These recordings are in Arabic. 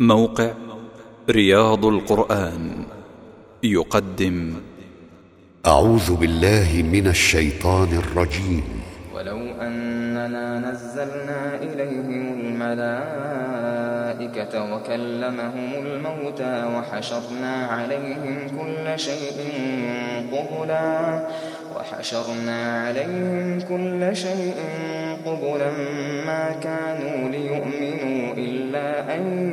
موقع رياض القرآن يقدم. أعوذ بالله من الشيطان الرجيم. ولو أننا نزلنا إليهم الملائكة وكلمهم الموتى وحشرنا عليهم كل شيء قبلا وحشرنا عليهم كل شيء قبلا ما كانوا ليؤمنوا إلا أن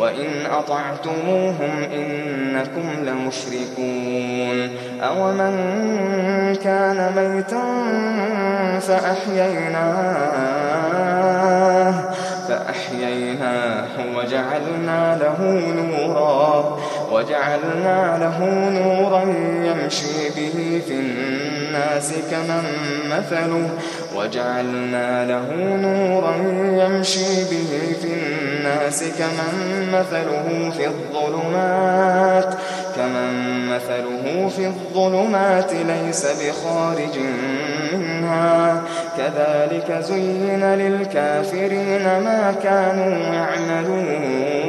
وإن أطعتموهم إنكم لمشركون أومن كان ميتا فأحييناه فأحييناه وجعلنا له نورا وجعلنا له نورا يمشي به في الناس كمن مثله وجعلنا له نورا يمشي به في الناس كمن مثله في الظلمات كمن مثله في الظلمات ليس بخارج منها. كذلك زين للكافرين ما كانوا يعملون.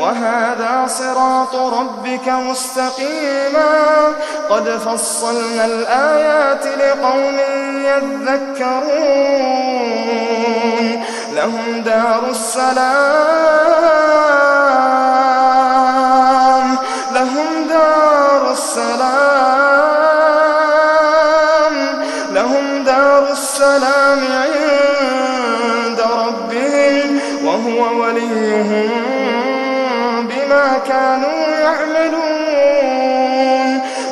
وهذا صراط ربك مستقيما. قد فصلنا الآيات لقوم يذكرون. لهم دار السلام. بما كانوا يعملون.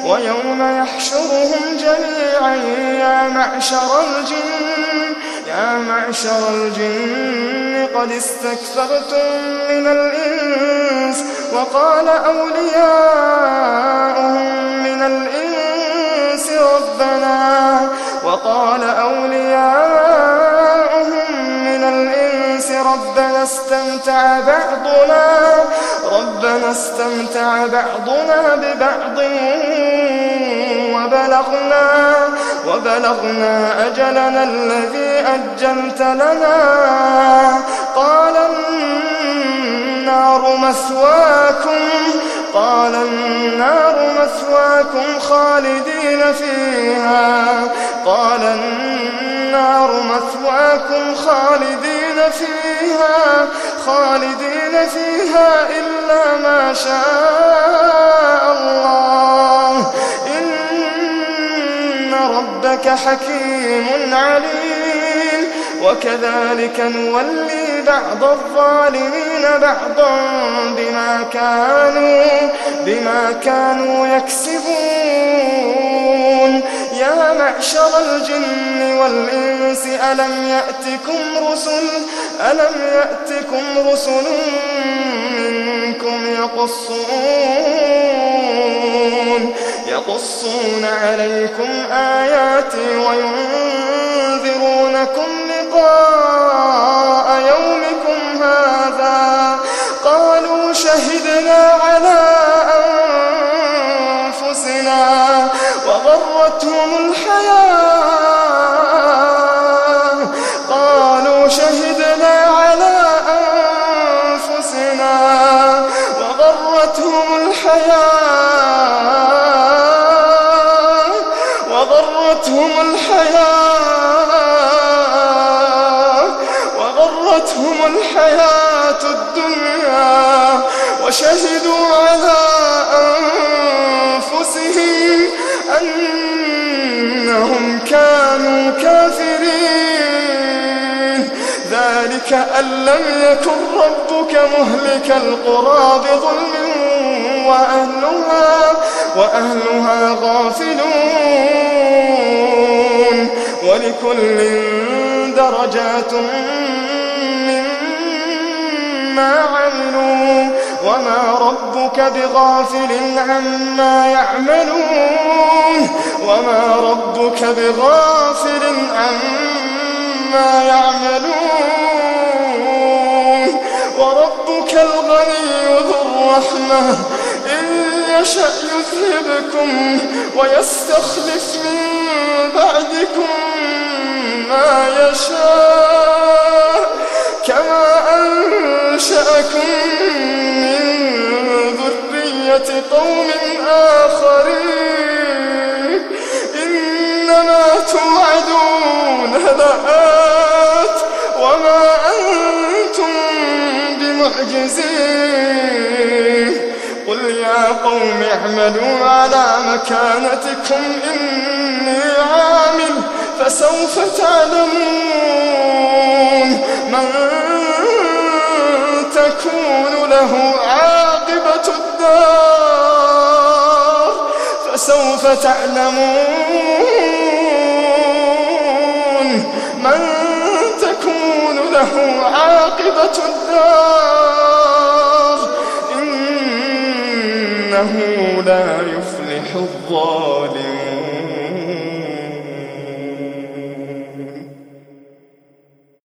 ويوم يحشرهم جميعا يا معشر الجن يا معشر الجن قد استكثرتم من الإنس. وقال أولياؤهم من الإنس ربنا وقال أولياؤهم من الإنس ربنا استمتع بعضنا. ربنا استمتع بعضنا ببعض وبلغنا وبلغنا أجلنا الذي أجلت لنا. قال النار مثواكم قال النار مثواكم خالدين فيها. قال النار مثواكم خالدين فيها. خالدين فيها إلا ما شاء الله. إن ربك حكيم عليم. وكذلك نولي بعض الظالمين بعضا بما كانوا بما كانوا يكسبون. يا معشر الجن والإنس ألم يأتكم رسل ألم يأتكم رسل يقصون. يقصون عليكم آياتي وشهدوا على أنفسهم أنهم كانوا كافرين. ذلك أن لم يكن ربك مهلك القرى بظلم وأهلها, وأهلها غافلون. ولكل درجات مما عملوا. وما ربك بغافل عما يعملون وما ربك بغافل عما يعملون وربك الغني ذو الرحمة إن يشأ يذهبكم ويستخلف من بعدكم ما يشاء كما أنشأكم بمعجزين قل يا قوم اعملوا على مكانتكم إني عامل فسوف تعلمون. من تكون له عاقبة الدار فسوف تعلمون. من تكون له عاقبة الدار لا يفلح الظالمون